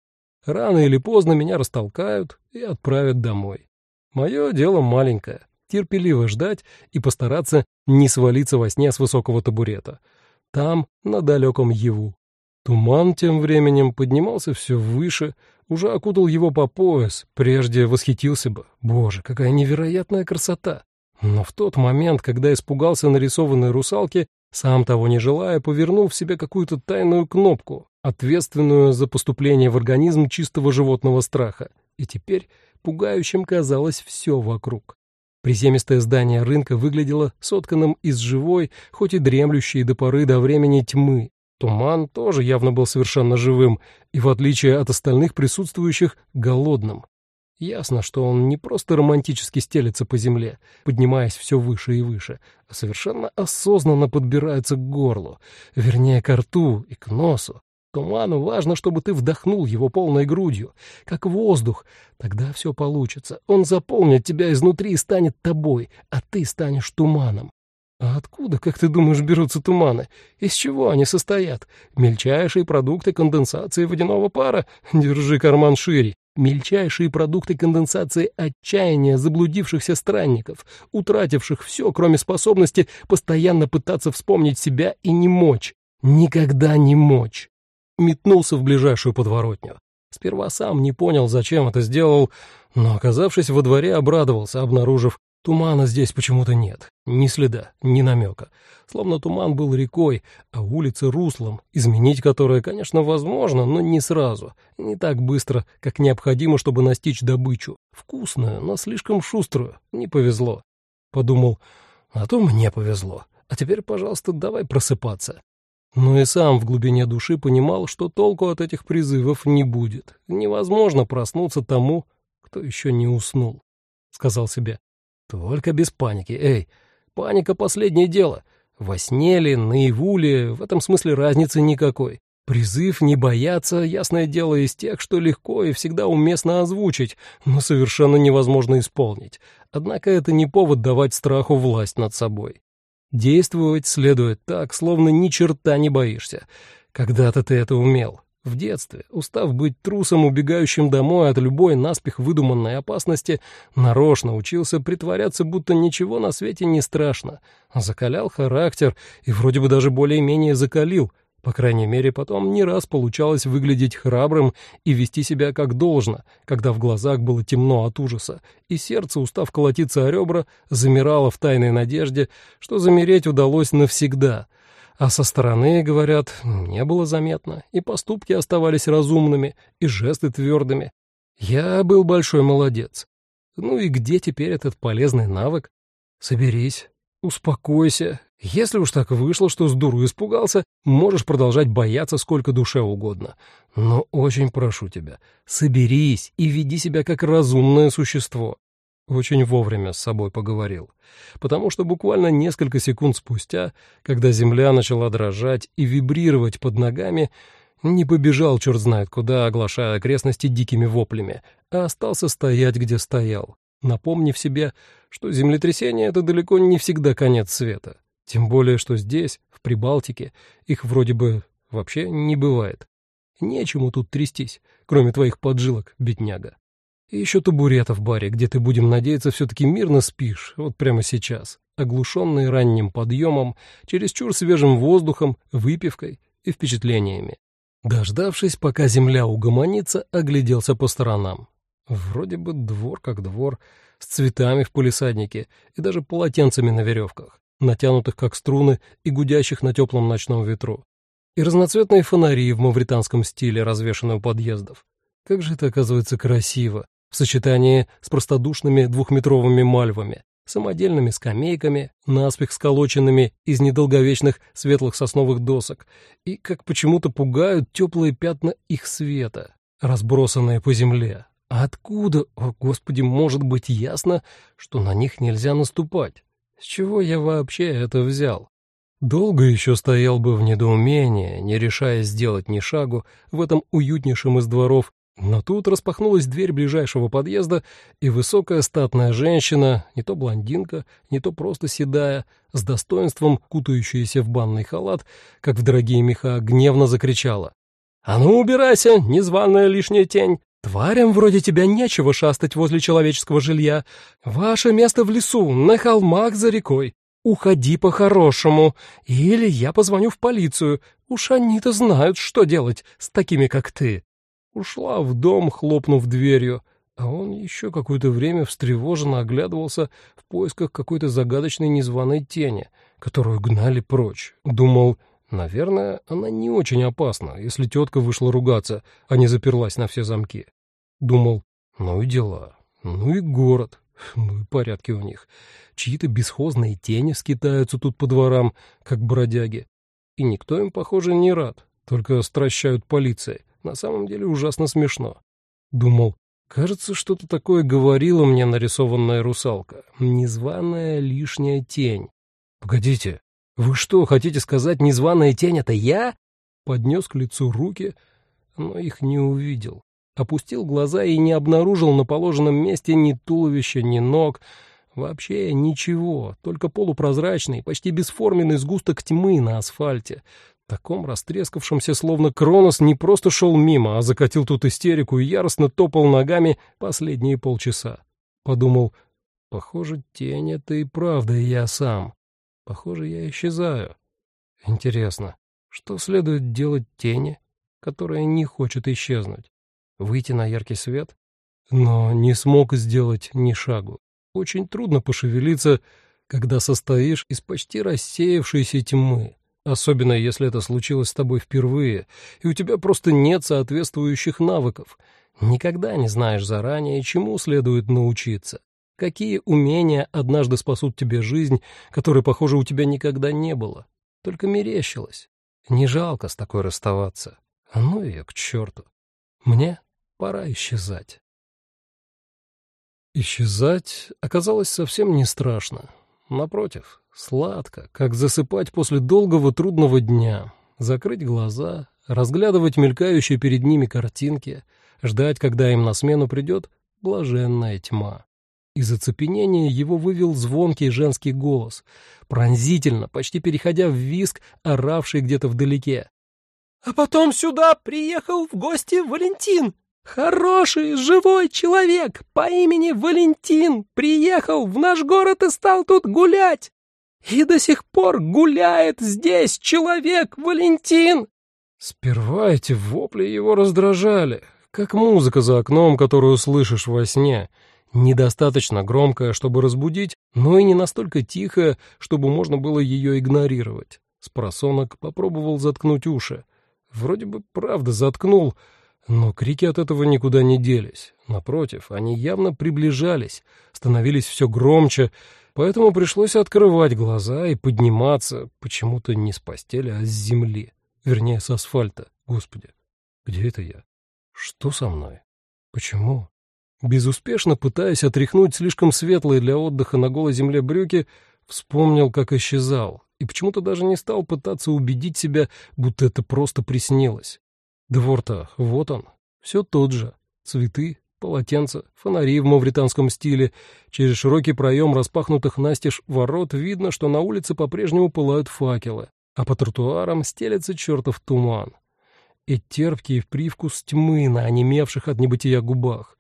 Рано или поздно меня растолкают и отправят домой. Мое дело маленькое — терпеливо ждать и постараться не свалиться во сне с высокого табурета. Там, на далеком Еву. Туман тем временем поднимался все выше, уже окутал его по пояс, прежде восхитился бы. Боже, какая невероятная красота! Но в тот момент, когда испугался нарисованной русалки, сам того не желая, повернул в себе какую-то тайную кнопку, ответственную за поступление в организм чистого животного страха. И теперь пугающим казалось все вокруг. Приземистое здание рынка выглядело сотканным из живой, хоть и дремлющей до поры до времени тьмы, Туман тоже явно был совершенно живым и, в отличие от остальных присутствующих, голодным. Ясно, что он не просто романтически стелется по земле, поднимаясь все выше и выше, а совершенно осознанно подбирается к горлу, вернее, к рту и к носу. Туману важно, чтобы ты вдохнул его полной грудью, как воздух. Тогда все получится. Он заполнит тебя изнутри и станет тобой, а ты станешь туманом. А откуда, как ты думаешь, берутся туманы? Из чего они состоят? Мельчайшие продукты конденсации водяного пара? Держи карман шире. Мельчайшие продукты конденсации отчаяния заблудившихся странников, утративших все, кроме способности постоянно пытаться вспомнить себя и не мочь. Никогда не мочь. Метнулся в ближайшую подворотню. Сперва сам не понял, зачем это сделал, но, оказавшись во дворе, обрадовался, обнаружив Тумана здесь почему-то нет, ни следа, ни намека. Словно туман был рекой, а улицы руслом, изменить которое, конечно, возможно, но не сразу, не так быстро, как необходимо, чтобы настичь добычу. Вкусную, но слишком шуструю, не повезло. Подумал, а то мне повезло. А теперь, пожалуйста, давай просыпаться. Но и сам в глубине души понимал, что толку от этих призывов не будет. Невозможно проснуться тому, кто еще не уснул, — сказал себе. Только без паники, эй. Паника — последнее дело. Во сне ли, наяву ли, в этом смысле разницы никакой. Призыв не бояться, ясное дело, из тех, что легко и всегда уместно озвучить, но совершенно невозможно исполнить. Однако это не повод давать страху власть над собой. Действовать следует так, словно ни черта не боишься. Когда-то ты это умел. В детстве, устав быть трусом, убегающим домой от любой наспех выдуманной опасности, нарочно учился притворяться, будто ничего на свете не страшно. Закалял характер и вроде бы даже более-менее закалил, По крайней мере, потом не раз получалось выглядеть храбрым и вести себя как должно, когда в глазах было темно от ужаса, и сердце, устав колотиться о ребра, замирало в тайной надежде, что замереть удалось навсегда. А со стороны, говорят, не было заметно, и поступки оставались разумными, и жесты твердыми. Я был большой молодец. Ну и где теперь этот полезный навык? Соберись, успокойся если уж так вышло, что с дуру испугался, можешь продолжать бояться сколько душе угодно. Но очень прошу тебя, соберись и веди себя как разумное существо. Очень вовремя с собой поговорил, потому что буквально несколько секунд спустя, когда земля начала дрожать и вибрировать под ногами, не побежал черт знает куда, оглашая окрестности дикими воплями, а остался стоять, где стоял, напомнив себе, что землетрясение — это далеко не всегда конец света. Тем более, что здесь, в Прибалтике, их вроде бы вообще не бывает. Нечему тут трястись, кроме твоих поджилок, бедняга. И еще табурета в баре, где ты, будем надеяться, все-таки мирно спишь, вот прямо сейчас, оглушенный ранним подъемом, чересчур свежим воздухом, выпивкой и впечатлениями. Дождавшись, пока земля угомонится, огляделся по сторонам. Вроде бы двор как двор, с цветами в полисаднике и даже полотенцами на веревках натянутых как струны и гудящих на теплом ночном ветру, и разноцветные фонари в мавританском стиле, развешанные у подъездов. Как же это оказывается красиво в сочетании с простодушными двухметровыми мальвами, самодельными скамейками, наспех сколоченными из недолговечных светлых сосновых досок, и как почему-то пугают теплые пятна их света, разбросанные по земле. А откуда, о господи, может быть ясно, что на них нельзя наступать? С чего я вообще это взял? Долго еще стоял бы в недоумении, не решая сделать ни шагу в этом уютнейшем из дворов, но тут распахнулась дверь ближайшего подъезда, и высокая статная женщина, не то блондинка, не то просто седая, с достоинством кутающаяся в банный халат, как в дорогие меха, гневно закричала. «А ну, убирайся, незваная лишняя тень! Тварям вроде тебя нечего шастать возле человеческого жилья. Ваше место в лесу, на холмах за рекой. Уходи по-хорошему, или я позвоню в полицию. Уж они-то знают, что делать с такими, как ты». Ушла в дом, хлопнув дверью, а он еще какое-то время встревоженно оглядывался в поисках какой-то загадочной незваной тени, которую гнали прочь. Думал, наверное, она не очень опасна, если тетка вышла ругаться, а не заперлась на все замки. Думал, ну и дела, ну и город, ну и порядки у них. Чьи-то бесхозные тени скитаются тут по дворам, как бродяги. И никто им, похоже, не рад, только стращают полицией. На самом деле ужасно смешно. Думал, кажется, что-то такое говорила мне нарисованная русалка. Незваная лишняя тень. Погодите, вы что, хотите сказать, незваная тень — это я? Поднес к лицу руки, но их не увидел опустил глаза и не обнаружил на положенном месте ни туловища, ни ног, вообще ничего, только полупрозрачный, почти бесформенный сгусток тьмы на асфальте, таком растрескавшемся, словно Кронос не просто шел мимо, а закатил тут истерику и яростно топал ногами последние полчаса. Подумал, похоже, тень — это и правда я сам. Похоже, я исчезаю. Интересно, что следует делать тени, которая не хочет исчезнуть? выйти на яркий свет, но не смог сделать ни шагу. Очень трудно пошевелиться, когда состоишь из почти рассеявшейся тьмы, особенно если это случилось с тобой впервые, и у тебя просто нет соответствующих навыков. Никогда не знаешь заранее, чему следует научиться. Какие умения однажды спасут тебе жизнь, которой, похоже, у тебя никогда не было. Только мерещилось. Не жалко с такой расставаться. А ну ее к черту. Мне Пора исчезать. Исчезать оказалось совсем не страшно. Напротив, сладко, как засыпать после долгого трудного дня, закрыть глаза, разглядывать мелькающие перед ними картинки, ждать, когда им на смену придет блаженная тьма. Из оцепенения его вывел звонкий женский голос, пронзительно, почти переходя в виск, оравший где-то вдалеке. «А потом сюда приехал в гости Валентин!» Хороший, живой человек по имени Валентин приехал в наш город и стал тут гулять. И до сих пор гуляет здесь человек Валентин. Сперва эти вопли его раздражали, как музыка за окном, которую слышишь во сне. Недостаточно громкая, чтобы разбудить, но и не настолько тихая, чтобы можно было ее игнорировать. Спросонок попробовал заткнуть уши. Вроде бы правда заткнул, но крики от этого никуда не делись. Напротив, они явно приближались, становились все громче, поэтому пришлось открывать глаза и подниматься, почему-то не с постели, а с земли. Вернее, с асфальта. Господи, где это я? Что со мной? Почему? Безуспешно пытаясь отряхнуть слишком светлые для отдыха на голой земле брюки, вспомнил, как исчезал, и почему-то даже не стал пытаться убедить себя, будто это просто приснилось. Двор-то, вот он, все тот же. Цветы, полотенца, фонари в мавританском стиле. Через широкий проем распахнутых настежь ворот видно, что на улице по-прежнему пылают факелы, а по тротуарам стелется чертов туман. И терпкий привкус тьмы на онемевших от небытия губах.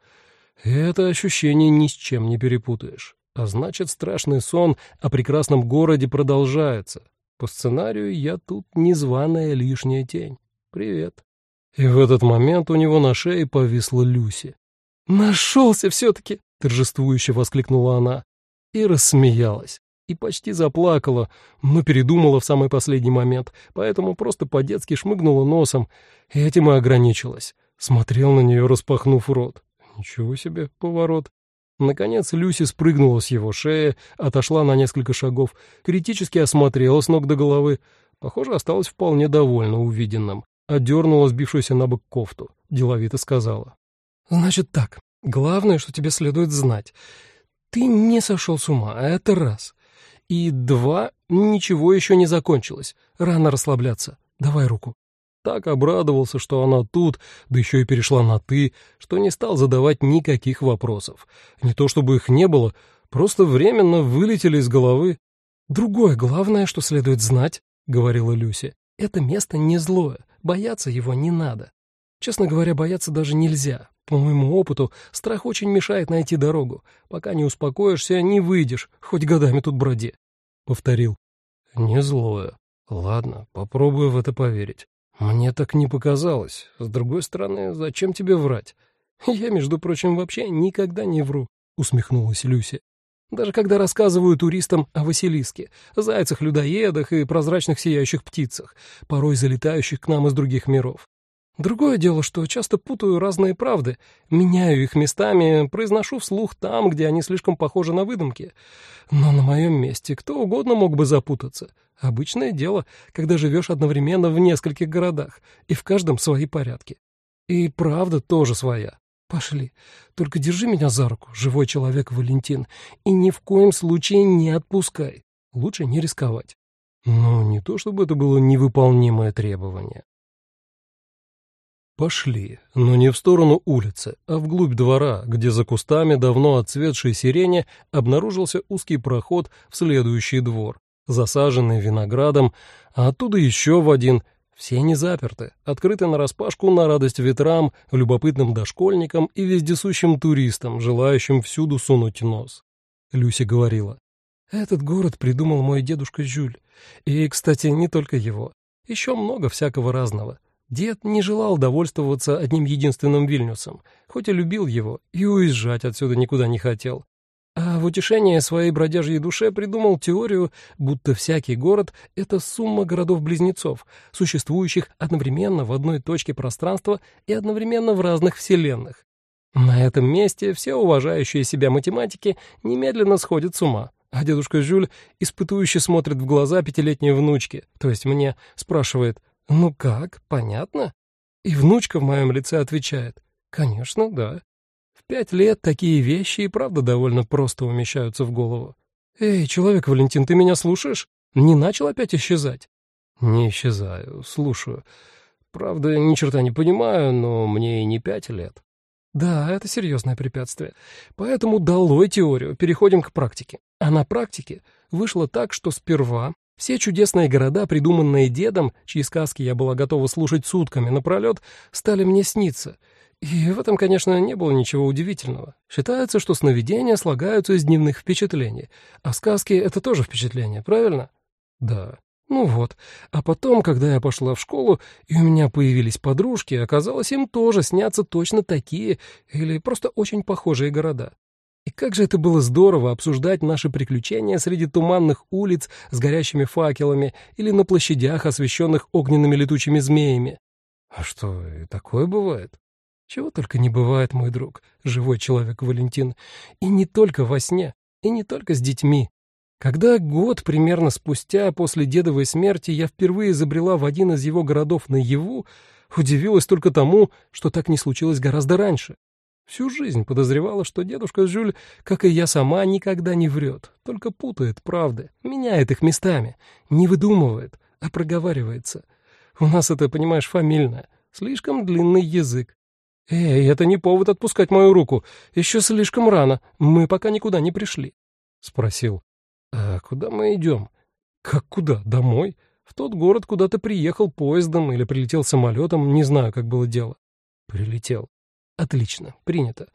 Это ощущение ни с чем не перепутаешь. А значит, страшный сон о прекрасном городе продолжается. По сценарию я тут незваная лишняя тень. Привет. И в этот момент у него на шее повисла Люси. «Нашелся все-таки!» — торжествующе воскликнула она. И рассмеялась. И почти заплакала, но передумала в самый последний момент, поэтому просто по-детски шмыгнула носом. И этим и ограничилась. Смотрел на нее, распахнув рот. Ничего себе поворот. Наконец Люси спрыгнула с его шеи, отошла на несколько шагов, критически осмотрела с ног до головы. Похоже, осталась вполне довольна увиденным. Одернула сбившуюся на бок кофту. Деловито сказала. «Значит так, главное, что тебе следует знать. Ты не сошел с ума, а это раз. И два, ничего еще не закончилось. Рано расслабляться. Давай руку» так обрадовался, что она тут, да еще и перешла на «ты», что не стал задавать никаких вопросов. Не то чтобы их не было, просто временно вылетели из головы. «Другое главное, что следует знать», — говорила Люся, — «это место не злое, бояться его не надо. Честно говоря, бояться даже нельзя. По моему опыту, страх очень мешает найти дорогу. Пока не успокоишься, не выйдешь, хоть годами тут броди», — повторил. «Не злое. Ладно, попробую в это поверить. «Мне так не показалось. С другой стороны, зачем тебе врать? Я, между прочим, вообще никогда не вру», — усмехнулась Люся. «Даже когда рассказываю туристам о Василиске, зайцах-людоедах и прозрачных сияющих птицах, порой залетающих к нам из других миров. Другое дело, что часто путаю разные правды, меняю их местами, произношу вслух там, где они слишком похожи на выдумки. Но на моем месте кто угодно мог бы запутаться. Обычное дело, когда живешь одновременно в нескольких городах, и в каждом свои порядки. И правда тоже своя. Пошли. Только держи меня за руку, живой человек Валентин, и ни в коем случае не отпускай. Лучше не рисковать. Но не то чтобы это было невыполнимое требование. Пошли, но не в сторону улицы, а вглубь двора, где за кустами давно отцветшей сирени обнаружился узкий проход в следующий двор, засаженный виноградом, а оттуда еще в один. Все не заперты, открыты нараспашку на радость ветрам, любопытным дошкольникам и вездесущим туристам, желающим всюду сунуть нос. Люси говорила, «Этот город придумал мой дедушка Жюль. И, кстати, не только его. Еще много всякого разного. Дед не желал довольствоваться одним единственным Вильнюсом, хоть и любил его, и уезжать отсюда никуда не хотел. А в утешение своей бродяжьей душе придумал теорию, будто всякий город — это сумма городов-близнецов, существующих одновременно в одной точке пространства и одновременно в разных вселенных. На этом месте все уважающие себя математики немедленно сходят с ума, а дедушка Жюль испытующе смотрит в глаза пятилетней внучке, то есть мне, спрашивает, «Ну как, понятно?» И внучка в моем лице отвечает, «Конечно, да». Пять лет такие вещи и правда довольно просто умещаются в голову. «Эй, человек Валентин, ты меня слушаешь? Не начал опять исчезать?» «Не исчезаю, слушаю. Правда, ни черта не понимаю, но мне и не пять лет». Да, это серьезное препятствие. Поэтому долой теорию, переходим к практике. А на практике вышло так, что сперва все чудесные города, придуманные дедом, чьи сказки я была готова слушать сутками напролет, стали мне сниться. И в этом, конечно, не было ничего удивительного. Считается, что сновидения слагаются из дневных впечатлений, а сказки — это тоже впечатление, правильно? Да. Ну вот, а потом, когда я пошла в школу, и у меня появились подружки, оказалось, им тоже снятся точно такие или просто очень похожие города. И как же это было здорово обсуждать наши приключения среди туманных улиц с горящими факелами или на площадях, освещенных огненными летучими змеями. А что, и такое бывает? Чего только не бывает, мой друг, живой человек Валентин. И не только во сне, и не только с детьми. Когда год примерно спустя после дедовой смерти я впервые забрела в один из его городов наяву, удивилась только тому, что так не случилось гораздо раньше. Всю жизнь подозревала, что дедушка Жюль, как и я сама, никогда не врет, только путает правды, меняет их местами, не выдумывает, а проговаривается. У нас это, понимаешь, фамильное, слишком длинный язык. «Эй, это не повод отпускать мою руку. Еще слишком рано. Мы пока никуда не пришли», — спросил. «А куда мы идем?» «Как куда? Домой? В тот город, куда ты приехал поездом или прилетел самолетом, не знаю, как было дело». «Прилетел. Отлично, принято.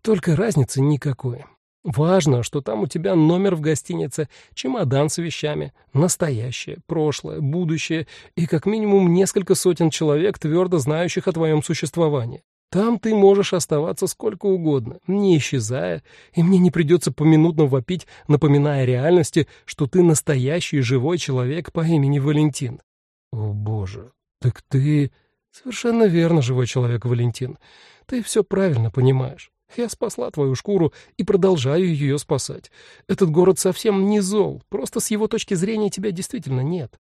Только разницы никакой. Важно, что там у тебя номер в гостинице, чемодан с вещами, настоящее, прошлое, будущее и как минимум несколько сотен человек, твердо знающих о твоем существовании. Там ты можешь оставаться сколько угодно, не исчезая, и мне не придется поминутно вопить, напоминая реальности, что ты настоящий живой человек по имени Валентин. О, боже, так ты... Совершенно верно, живой человек Валентин. Ты все правильно понимаешь. Я спасла твою шкуру и продолжаю ее спасать. Этот город совсем не зол, просто с его точки зрения тебя действительно нет.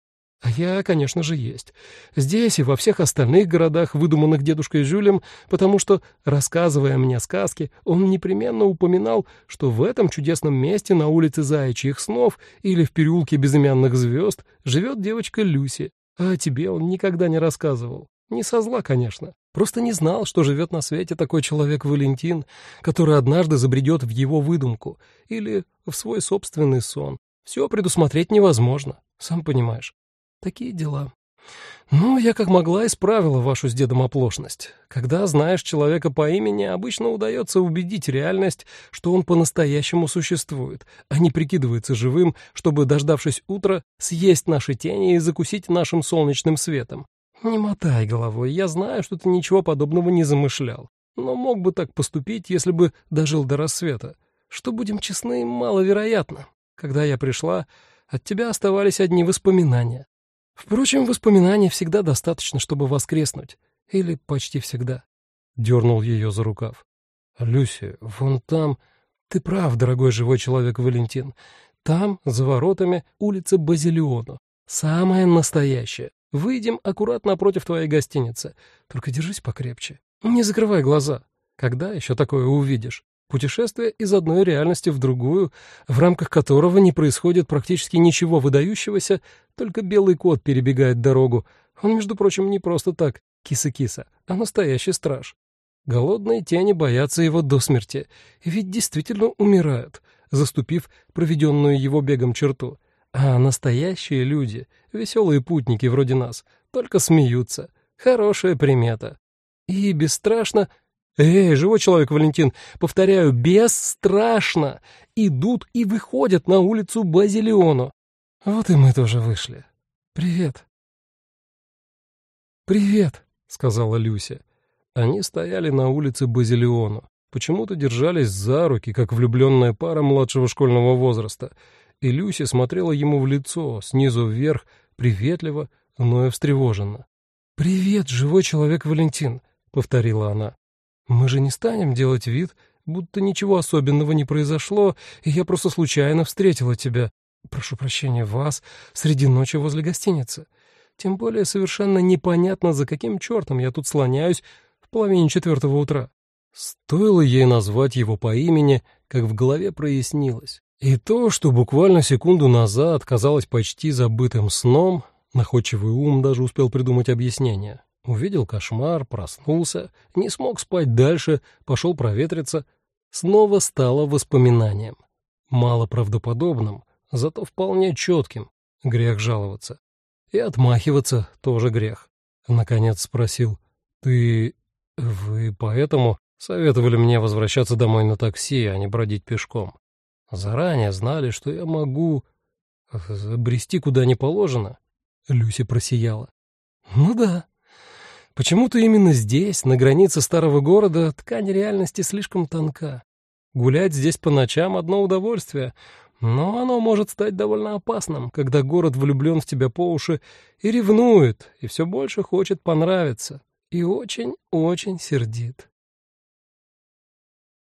А я, конечно же, есть. Здесь и во всех остальных городах, выдуманных дедушкой Жюлем, потому что, рассказывая мне сказки, он непременно упоминал, что в этом чудесном месте на улице Заячьих снов или в переулке безымянных звезд живет девочка Люси, а тебе он никогда не рассказывал. Не со зла, конечно. Просто не знал, что живет на свете такой человек Валентин, который однажды забредет в его выдумку или в свой собственный сон. Все предусмотреть невозможно, сам понимаешь. Такие дела. Ну, я как могла исправила вашу с дедом оплошность. Когда знаешь человека по имени, обычно удается убедить реальность, что он по-настоящему существует, а не прикидывается живым, чтобы, дождавшись утра, съесть наши тени и закусить нашим солнечным светом. Не мотай головой, я знаю, что ты ничего подобного не замышлял, но мог бы так поступить, если бы дожил до рассвета. Что, будем честны, маловероятно. Когда я пришла, от тебя оставались одни воспоминания. Впрочем, воспоминаний всегда достаточно, чтобы воскреснуть. Или почти всегда. Дернул ее за рукав. «Люси, вон там...» «Ты прав, дорогой живой человек Валентин. Там, за воротами, улица Базилиону. Самая настоящая. Выйдем аккуратно напротив твоей гостиницы. Только держись покрепче. Не закрывай глаза. Когда еще такое увидишь? Путешествие из одной реальности в другую, в рамках которого не происходит практически ничего выдающегося, только белый кот перебегает дорогу. Он, между прочим, не просто так, киса-киса, а настоящий страж. Голодные тени боятся его до смерти, ведь действительно умирают, заступив проведенную его бегом черту. А настоящие люди, веселые путники вроде нас, только смеются. Хорошая примета. И бесстрашно «Эй, живой человек, Валентин, повторяю, бесстрашно! Идут и выходят на улицу Базилиону. Вот и мы тоже вышли. Привет». «Привет», — сказала Люся. Они стояли на улице Базилиону. Почему-то держались за руки, как влюбленная пара младшего школьного возраста. И Люся смотрела ему в лицо, снизу вверх, приветливо, но и встревоженно. «Привет, живой человек Валентин», — повторила она. Мы же не станем делать вид, будто ничего особенного не произошло, и я просто случайно встретила тебя, прошу прощения, вас, среди ночи возле гостиницы. Тем более совершенно непонятно, за каким чертом я тут слоняюсь в половине четвертого утра. Стоило ей назвать его по имени, как в голове прояснилось. И то, что буквально секунду назад казалось почти забытым сном, находчивый ум даже успел придумать объяснение. Увидел кошмар, проснулся, не смог спать дальше, пошел проветриться. Снова стало воспоминанием. Мало правдоподобным, зато вполне четким. Грех жаловаться. И отмахиваться тоже грех. Наконец спросил. «Ты... вы поэтому советовали мне возвращаться домой на такси, а не бродить пешком? Заранее знали, что я могу... забрести куда не положено?» Люси просияла. Ну да. Почему-то именно здесь, на границе старого города, ткань реальности слишком тонка. Гулять здесь по ночам — одно удовольствие, но оно может стать довольно опасным, когда город влюблен в тебя по уши и ревнует, и все больше хочет понравиться, и очень-очень сердит.